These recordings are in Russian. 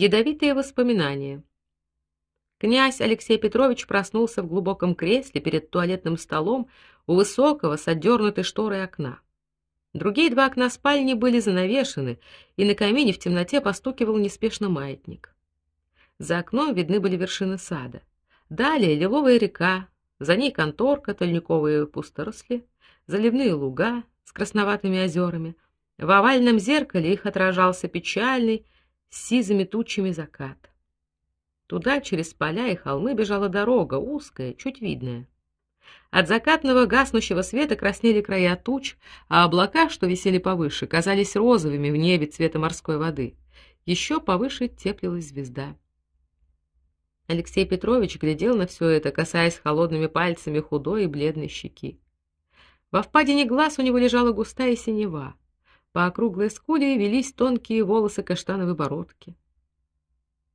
Ядовитые воспоминания. Князь Алексей Петрович проснулся в глубоком кресле перед туалетным столом у высокого с отдернутой шторой окна. Другие два окна спальни были занавешены, и на камине в темноте постукивал неспешно маятник. За окном видны были вершины сада. Далее лиловая река, за ней конторка, тольниковые пусторосли, заливные луга с красноватыми озерами. В овальном зеркале их отражался печальный с сизыми тучами закат. Туда через поля и холмы бежала дорога, узкая, чуть видная. От закатного гаснущего света краснели края туч, а облака, что висели повыше, казались розовыми в небе цвета морской воды. Еще повыше теплилась звезда. Алексей Петрович глядел на все это, касаясь холодными пальцами худой и бледной щеки. Во впадине глаз у него лежала густая синева. По округлой скуле велись тонкие волосы каштановой бородки.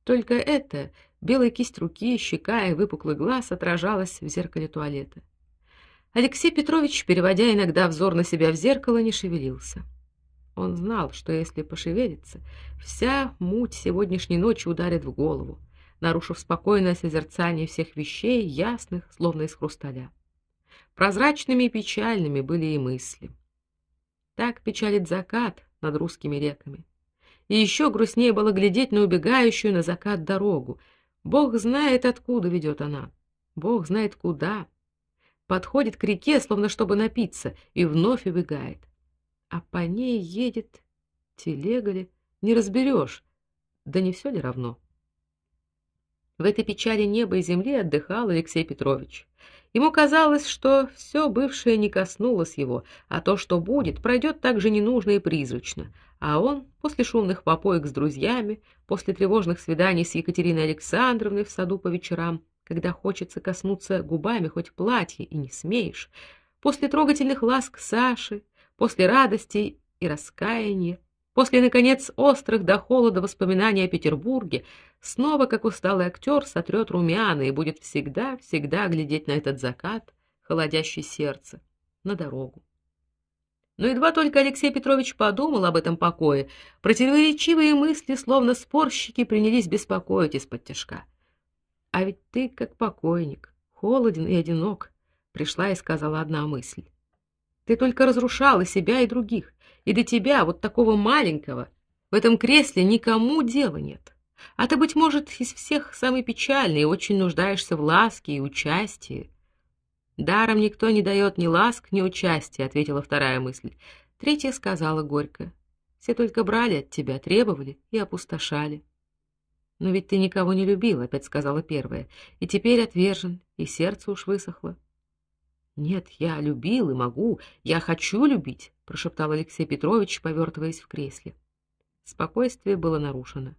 Только это, белая кисть руки, щека и выпуклый глаз отражалось в зеркале туалета. Алексей Петрович, переводя иногда взор на себя в зеркало, не шевелился. Он знал, что если пошевелиться, вся муть сегодняшней ночи ударит в голову нарушив спокойное созерцание всех вещей, ясных, словно из хрусталя. Прозрачными и печальными были и мысли. Так печалит закат над русскими реками. И еще грустнее было глядеть на убегающую на закат дорогу. Бог знает, откуда ведет она. Бог знает куда. Подходит к реке, словно чтобы напиться, и вновь убегает. А по ней едет телега ли, не разберешь. Да не все ли равно? В этой печали неба и земли отдыхал Алексей Петрович. Ему казалось, что все бывшее не коснулось его, а то, что будет, пройдет так же ненужно и призрачно. А он, после шумных попоек с друзьями, после тревожных свиданий с Екатериной Александровной в саду по вечерам, когда хочется коснуться губами хоть платья и не смеешь, после трогательных ласк Саши, после радости и раскаяния, После наконец острых до холода воспоминаний о Петербурге, снова как усталый актер сотрет румяна и будет всегда-всегда глядеть на этот закат, холодящий сердце, на дорогу. Но едва только Алексей Петрович подумал об этом покое, противоречивые мысли, словно спорщики, принялись беспокоить из-под тяжка. А ведь ты как покойник, холоден и одинок, пришла и сказала одна мысль. Ты только разрушала себя и других. И до тебя, вот такого маленького, в этом кресле никому дела нет. А ты, быть может, из всех самый печальный и очень нуждаешься в ласке и участии. Даром никто не дает ни ласк, ни участия, ответила вторая мысль. Третья сказала горько: все только брали от тебя, требовали и опустошали. Но ведь ты никого не любил, опять сказала первая. И теперь отвержен, и сердце уж высохло. Нет, я любил и могу, я хочу любить, прошептал Алексей Петрович, повертываясь в кресле. Спокойствие было нарушено.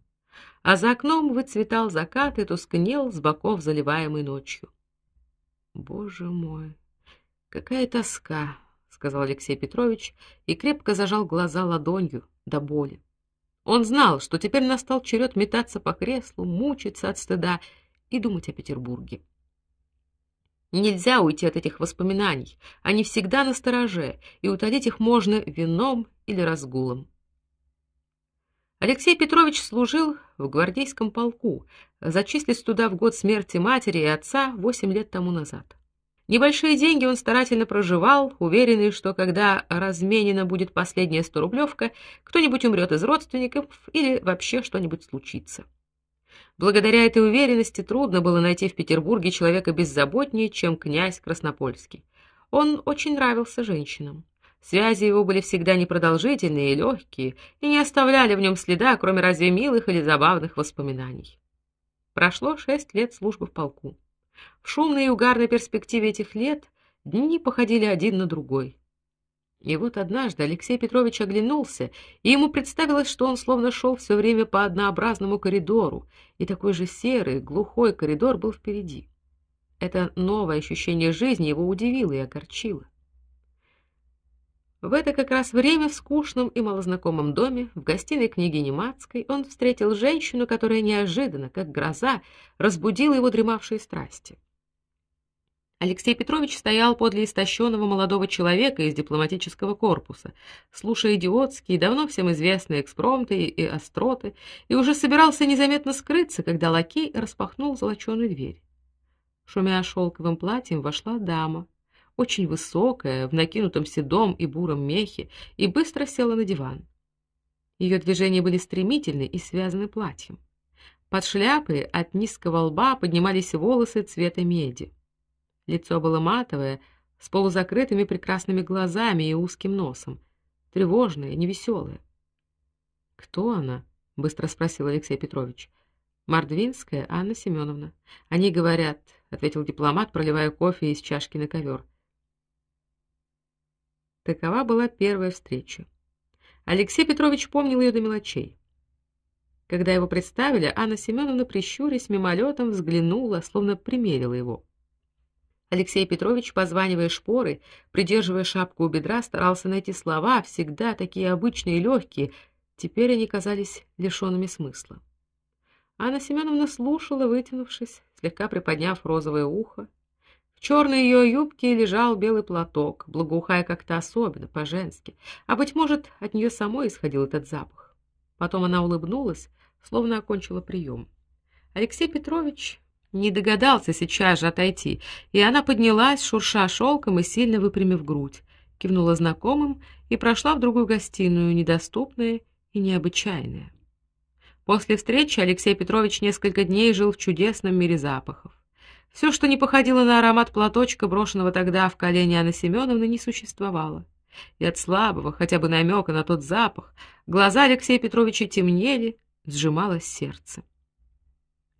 А за окном выцветал закат и тускнел с боков заливаемый ночью. Боже мой, какая тоска, сказал Алексей Петрович и крепко зажал глаза ладонью до боли. Он знал, что теперь настал черед метаться по креслу, мучиться от стыда и думать о Петербурге. Нельзя уйти от этих воспоминаний. Они всегда на стороже, и утолить их можно вином или разгулом. Алексей Петрович служил в гвардейском полку, зачислился туда в год смерти матери и отца восемь лет тому назад. Небольшие деньги он старательно проживал, уверенный, что когда разменена будет последняя сторублевка, кто-нибудь умрет из родственников или вообще что-нибудь случится. Благодаря этой уверенности трудно было найти в Петербурге человека беззаботнее, чем князь Краснопольский. Он очень нравился женщинам. Связи его были всегда непродолжительные и легкие, и не оставляли в нем следа, кроме разве милых или забавных воспоминаний. Прошло шесть лет службы в полку. В шумной и угарной перспективе этих лет дни походили один на другой. И вот однажды Алексей Петрович оглянулся, и ему представилось, что он словно шел все время по однообразному коридору, и такой же серый, глухой коридор был впереди. Это новое ощущение жизни его удивило и огорчило. В это как раз время в скучном и малознакомом доме, в гостиной княгини Мацкой, он встретил женщину, которая неожиданно, как гроза, разбудила его дремавшие страсти. Алексей Петрович стоял подле истощенного молодого человека из дипломатического корпуса, слушая идиотские, давно всем известные экспромты и остроты, и уже собирался незаметно скрыться, когда лакей распахнул золоченую дверь. Шумя шелковым платьем вошла дама, очень высокая, в накинутом седом и буром мехе, и быстро села на диван. Ее движения были стремительны и связаны платьем. Под шляпой от низкого лба поднимались волосы цвета меди. Лицо было матовое, с полузакрытыми прекрасными глазами и узким носом, тревожное, невеселое. Кто она? быстро спросил Алексей Петрович. Мордвинская Анна Семеновна. Они говорят, ответил дипломат, проливая кофе из чашки на ковер. Такова была первая встреча. Алексей Петрович помнил ее до мелочей. Когда его представили, Анна Семеновна прищурясь мимолетом взглянула, словно примерила его. Алексей Петрович, позванивая шпоры, придерживая шапку у бедра, старался найти слова, всегда такие обычные и легкие. Теперь они казались лишенными смысла. Анна Семеновна слушала, вытянувшись, слегка приподняв розовое ухо. В черной ее юбке лежал белый платок, благоухая как-то особенно, по-женски, а быть может, от нее самой исходил этот запах. Потом она улыбнулась, словно окончила прием. Алексей Петрович не догадался сейчас же отойти, и она поднялась, шурша шелком и сильно выпрямив грудь, кивнула знакомым и прошла в другую гостиную, недоступная и необычайная. После встречи Алексей Петрович несколько дней жил в чудесном мире запахов. Все, что не походило на аромат платочка, брошенного тогда в колени Анны Семеновны, не существовало. И от слабого, хотя бы намека на тот запах, глаза Алексея Петровича темнели, сжималось сердце.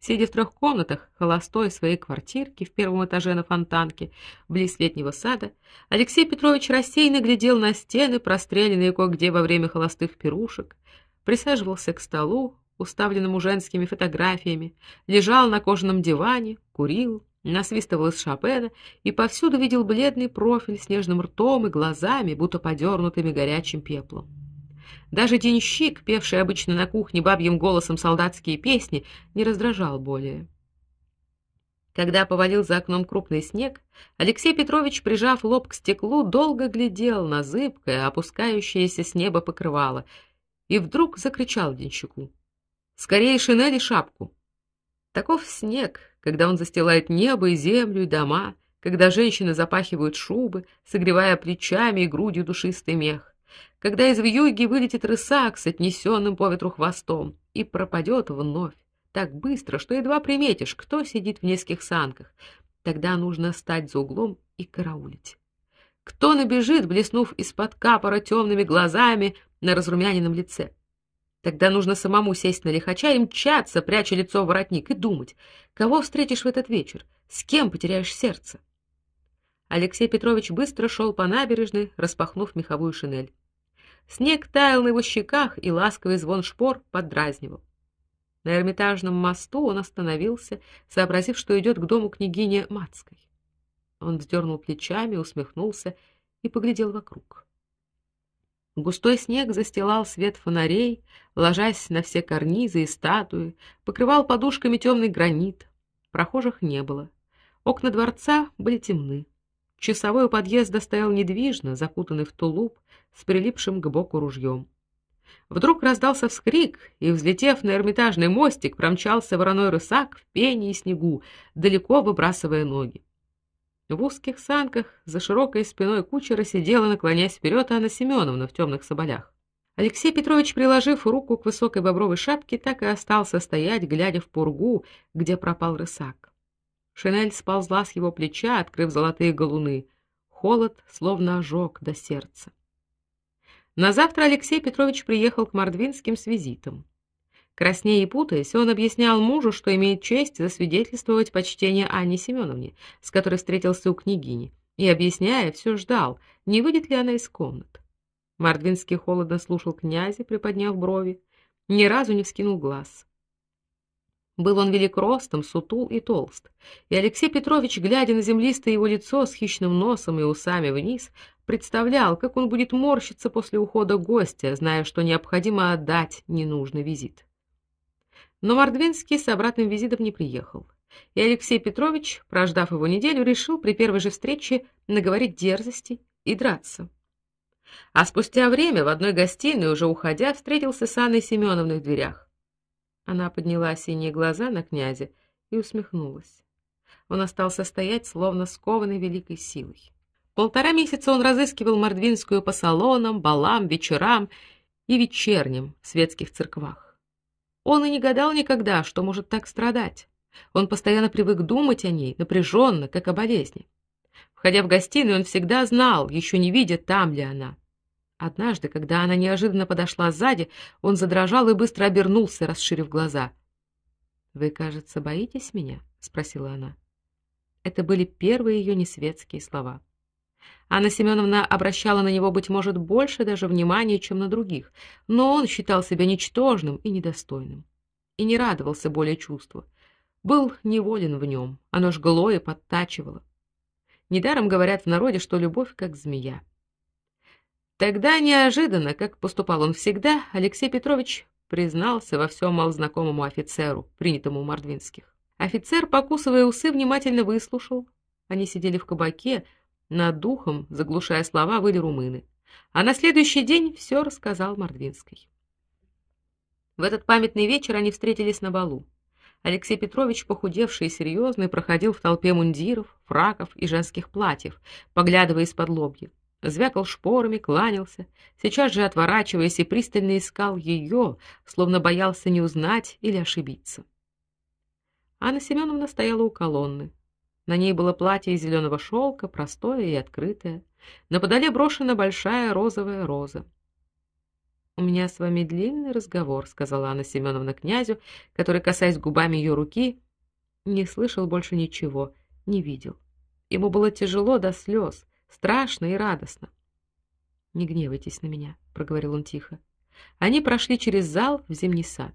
Сидя в трех комнатах холостой своей квартирки в первом этаже на Фонтанке, близ летнего сада, Алексей Петрович рассеянно глядел на стены, простреленные кое-где во время холостых пирушек, присаживался к столу, уставленному женскими фотографиями, лежал на кожаном диване, курил, насвистывал из Шопена и повсюду видел бледный профиль с нежным ртом и глазами, будто подернутыми горячим пеплом. Даже денщик, певший обычно на кухне бабьим голосом солдатские песни, не раздражал более. Когда повалил за окном крупный снег, Алексей Петрович, прижав лоб к стеклу, долго глядел на зыбкое, опускающееся с неба покрывало, и вдруг закричал денщику: "Скорее шинель и шапку!" Таков снег, когда он застилает небо и землю и дома, когда женщины запахивают шубы, согревая плечами и грудью душистый мех когда из вьюги вылетит рысак с отнесенным по ветру хвостом и пропадет вновь так быстро, что едва приметишь, кто сидит в низких санках. Тогда нужно стать за углом и караулить. Кто набежит, блеснув из-под капора темными глазами на разрумяненном лице? Тогда нужно самому сесть на лихача и мчаться, пряча лицо в воротник, и думать, кого встретишь в этот вечер, с кем потеряешь сердце. Алексей Петрович быстро шел по набережной, распахнув меховую шинель. Снег таял на его щеках, и ласковый звон шпор поддразнивал. На Эрмитажном мосту он остановился, сообразив, что идет к дому княгини Мацкой. Он вздернул плечами, усмехнулся и поглядел вокруг. Густой снег застилал свет фонарей, ложась на все карнизы и статуи, покрывал подушками темный гранит. Прохожих не было. Окна дворца были темны. Часовой у подъезда стоял недвижно, закутанный в тулуп, с прилипшим к боку ружьем. Вдруг раздался вскрик, и, взлетев на Эрмитажный мостик, промчался вороной рысак в пене и снегу, далеко выбрасывая ноги. В узких санках за широкой спиной кучера сидела, наклонясь вперед, Анна Семеновна в темных соболях. Алексей Петрович, приложив руку к высокой бобровой шапке, так и остался стоять, глядя в пургу, где пропал рысак. Шинель сползла с его плеча, открыв золотые галуны. Холод словно ожег до сердца. На завтра Алексей Петрович приехал к Мордвинским с визитом. Краснея и путаясь, он объяснял мужу, что имеет честь засвидетельствовать почтение Анне Семеновне, с которой встретился у княгини, и объясняя, все ждал, не выйдет ли она из комнат. Мордвинский холодно слушал князя, приподняв брови, ни разу не вскинул глаз. Был он велик ростом, сутул и толст, и Алексей Петрович, глядя на землистое его лицо с хищным носом и усами вниз, представлял, как он будет морщиться после ухода гостя, зная, что необходимо отдать ненужный визит. Но Мордвинский с обратным визитом не приехал. И Алексей Петрович, прождав его неделю, решил при первой же встрече наговорить дерзости и драться. А спустя время в одной гостиной, уже уходя, встретился с Анной Семеновной в дверях. Она подняла синие глаза на князя и усмехнулась. Он остался стоять, словно скованный великой силой. Полтора месяца он разыскивал Мордвинскую по салонам, балам, вечерам и вечерним светских церквах. Он и не гадал никогда, что может так страдать. Он постоянно привык думать о ней, напряженно, как о болезни. Входя в гостиную, он всегда знал, еще не видя, там ли она. Однажды, когда она неожиданно подошла сзади, он задрожал и быстро обернулся, расширив глаза. "Вы, кажется, боитесь меня?" спросила она. Это были первые ее несветские слова. Анна Семеновна обращала на него быть может больше даже внимания, чем на других, но он считал себя ничтожным и недостойным и не радовался более чувству. Был неволен в нем, оно жгло и подтачивало. Недаром говорят в народе, что любовь как змея. Тогда неожиданно, как поступал он всегда, Алексей Петрович признался во всем малознакомому офицеру, принятому у Мордвинских. Офицер, покусывая усы, внимательно выслушал. Они сидели в кабаке, над духом, заглушая слова, выли румыны. А на следующий день все рассказал Мордвинской. В этот памятный вечер они встретились на балу. Алексей Петрович, похудевший и серьезный, проходил в толпе мундиров, фраков и женских платьев, поглядывая из-под лобья звякал шпорами, кланялся, сейчас же отворачиваясь и пристально искал ее, словно боялся не узнать или ошибиться. Анна Семеновна стояла у колонны. На ней было платье из зеленого шелка, простое и открытое. На подоле брошена большая розовая роза. У меня с вами длинный разговор, сказала Анна Семеновна князю, который, касаясь губами ее руки, не слышал больше ничего, не видел. Ему было тяжело до слез страшно и радостно. Не гневайтесь на меня, проговорил он тихо. Они прошли через зал в зимний сад.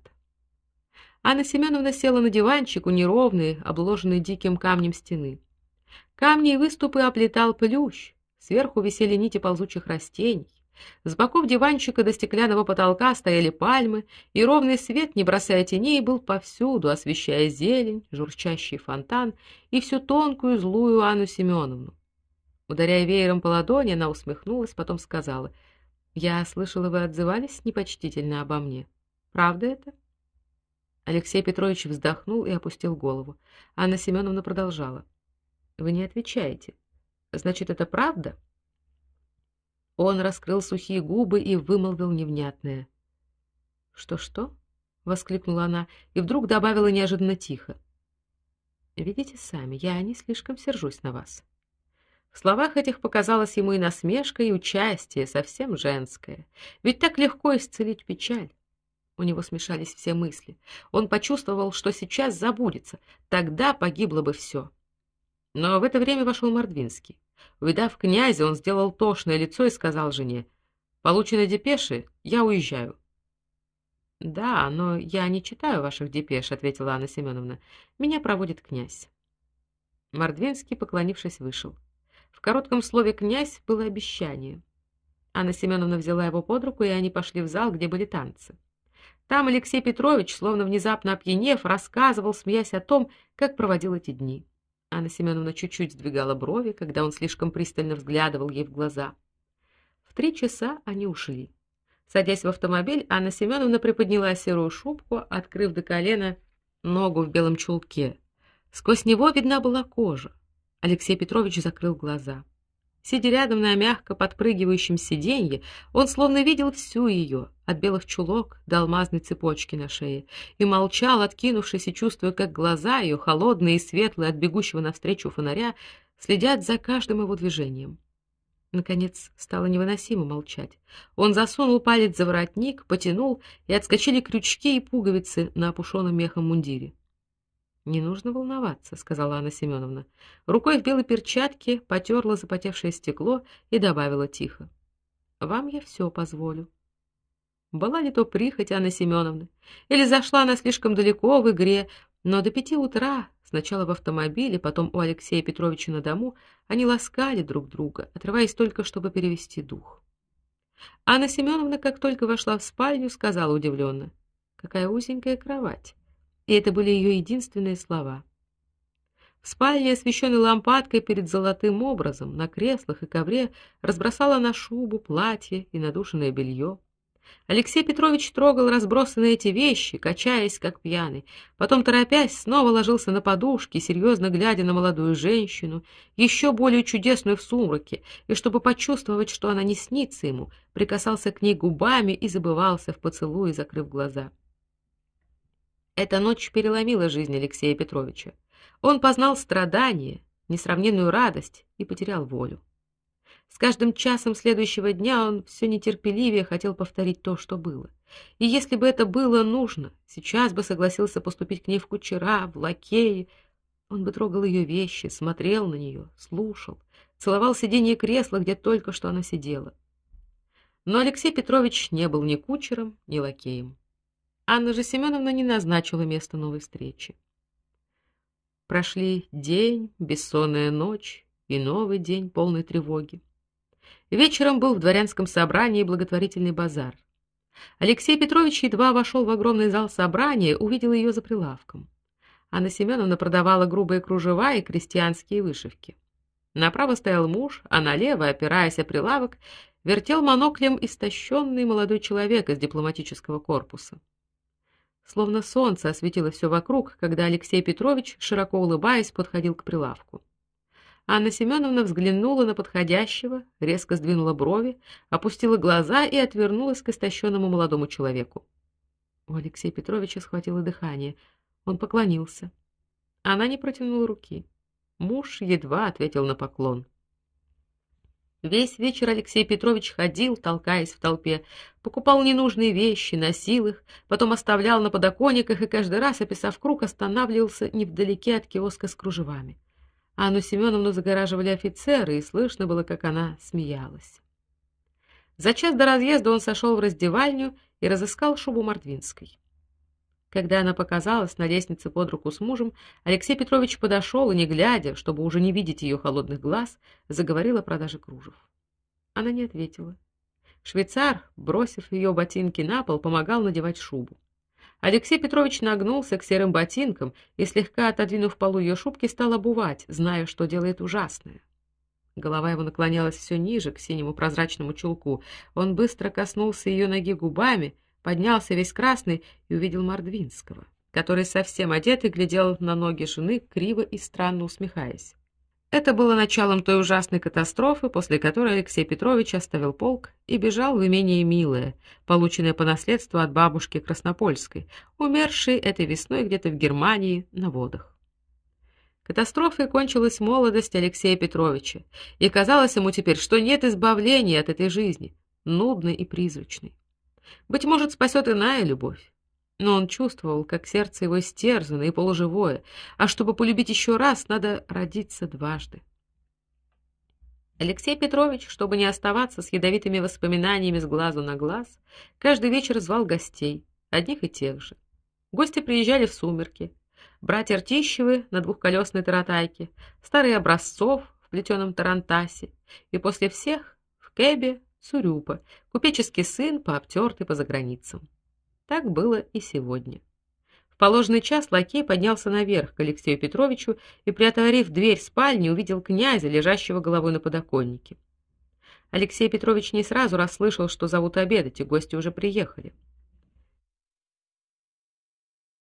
Анна Семеновна села на диванчик у неровной, обложенной диким камнем стены. Камни и выступы оплетал плющ, сверху висели нити ползучих растений. С боков диванчика до стеклянного потолка стояли пальмы, и ровный свет, не бросая теней, был повсюду, освещая зелень, журчащий фонтан и всю тонкую злую Анну Семеновну. Ударяя веером по ладони, она усмехнулась, потом сказала: "Я слышала, вы отзывались непочтительно обо мне. Правда это?" Алексей Петрович вздохнул и опустил голову. Анна Семеновна продолжала: "Вы не отвечаете. Значит, это правда?" Он раскрыл сухие губы и вымолвил невнятное: "Что-что?" воскликнула она и вдруг добавила неожиданно тихо: "Видите сами, я не слишком сержусь на вас". В словах этих показалось ему и насмешка, и участие, совсем женское. Ведь так легко исцелить печаль. У него смешались все мысли. Он почувствовал, что сейчас забудется, тогда погибло бы все. Но в это время вошел Мордвинский. Увидав князя, он сделал тошное лицо и сказал жене: "Получены депеши, я уезжаю". "Да, но я не читаю ваших депеш", ответила Анна Семеновна. "Меня проводит князь". Мордвинский, поклонившись, вышел. В коротком слове князь было обещание. Анна Семеновна взяла его под руку, и они пошли в зал, где были танцы. Там Алексей Петрович, словно внезапно опьянев, рассказывал, смеясь о том, как проводил эти дни. Анна Семеновна чуть-чуть сдвигала брови, когда он слишком пристально взглядывал ей в глаза. В три часа они ушли. Садясь в автомобиль, Анна Семеновна приподняла серую шубку, открыв до колена ногу в белом чулке. Сквозь него видна была кожа. Алексей Петрович закрыл глаза. Сидя рядом на мягко подпрыгивающем сиденье, он словно видел всю ее, от белых чулок до алмазной цепочки на шее, и молчал, откинувшись и чувствуя, как глаза ее, холодные и светлые от бегущего навстречу фонаря, следят за каждым его движением. Наконец стало невыносимо молчать. Он засунул палец за воротник, потянул, и отскочили крючки и пуговицы на опушенном мехом мундире. Не нужно волноваться, сказала Анна Семеновна. Рукой в белой перчатке потерла запотевшее стекло и добавила тихо: "Вам я все позволю". Была ли то прихоть Анны Семеновны, или зашла она слишком далеко в игре, но до пяти утра, сначала в автомобиле, потом у Алексея Петровича на дому, они ласкали друг друга, отрываясь только, чтобы перевести дух. Анна Семеновна, как только вошла в спальню, сказала удивленно: "Какая узенькая кровать". И это были ее единственные слова. В спальне, освещенной лампадкой перед золотым образом, на креслах и ковре разбросала на шубу, платье и надушенное белье. Алексей Петрович трогал разбросанные эти вещи, качаясь как пьяный, потом торопясь снова ложился на подушки, серьезно глядя на молодую женщину, еще более чудесную в сумраке, и чтобы почувствовать, что она не снится ему, прикасался к ней губами и забывался в поцелуе, закрыв глаза. Эта ночь переломила жизнь Алексея Петровича. Он познал страдание, несравненную радость и потерял волю. С каждым часом следующего дня он все нетерпеливее хотел повторить то, что было. И если бы это было нужно, сейчас бы согласился поступить к ней в кучера, в лакеи. Он бы трогал ее вещи, смотрел на нее, слушал, целовал сиденье кресла, где только что она сидела. Но Алексей Петрович не был ни кучером, ни лакеем. Анна же Семеновна не назначила место новой встречи. Прошли день, бессонная ночь и новый день полной тревоги. Вечером был в дворянском собрании благотворительный базар. Алексей Петрович едва вошел в огромный зал собрания, увидел ее за прилавком. Анна Семеновна продавала грубые кружева и крестьянские вышивки. Направо стоял муж, а налево, опираясь о прилавок, вертел моноклем истощенный молодой человек из дипломатического корпуса. Словно солнце осветило все вокруг, когда Алексей Петрович, широко улыбаясь, подходил к прилавку. Анна Семеновна взглянула на подходящего, резко сдвинула брови, опустила глаза и отвернулась к истощенному молодому человеку. У Алексея Петровича схватило дыхание. Он поклонился. Она не протянула руки. Муж едва ответил на поклон. Весь вечер Алексей Петрович ходил, толкаясь в толпе, покупал ненужные вещи, носил их, потом оставлял на подоконниках и каждый раз, описав круг, останавливался невдалеке от киоска с кружевами. Анну Семеновну загораживали офицеры, и слышно было, как она смеялась. За час до разъезда он сошел в раздевальню и разыскал шубу Мордвинской. Когда она показалась на лестнице под руку с мужем, Алексей Петрович подошел и, не глядя, чтобы уже не видеть ее холодных глаз, заговорил о продаже кружев. Она не ответила. Швейцар, бросив ее ботинки на пол, помогал надевать шубу. Алексей Петрович нагнулся к серым ботинкам и, слегка отодвинув полу ее шубки, стал обувать, зная, что делает ужасное. Голова его наклонялась все ниже, к синему прозрачному чулку. Он быстро коснулся ее ноги губами — поднялся весь красный и увидел Мордвинского, который совсем одетый глядел на ноги жены, криво и странно усмехаясь. Это было началом той ужасной катастрофы, после которой Алексей Петрович оставил полк и бежал в имение Милое, полученное по наследству от бабушки Краснопольской, умершей этой весной где-то в Германии на водах. Катастрофой кончилась молодость Алексея Петровича, и казалось ему теперь, что нет избавления от этой жизни, нудной и призрачной. Быть может, спасет иная любовь. Но он чувствовал, как сердце его стерзано и полуживое, а чтобы полюбить еще раз, надо родиться дважды. Алексей Петрович, чтобы не оставаться с ядовитыми воспоминаниями с глазу на глаз, каждый вечер звал гостей, одних и тех же. Гости приезжали в сумерки. Братья Ртищевы на двухколесной таратайке, старый Образцов в плетеном тарантасе, и после всех в кэбе Сурюпа, купеческий сын, пообтертый по заграницам. Так было и сегодня. В положенный час лакей поднялся наверх к Алексею Петровичу и, приотворив дверь спальни, увидел князя, лежащего головой на подоконнике. Алексей Петрович не сразу расслышал, что зовут обедать, и гости уже приехали.